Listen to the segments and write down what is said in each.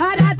Para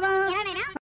Yeah, I know.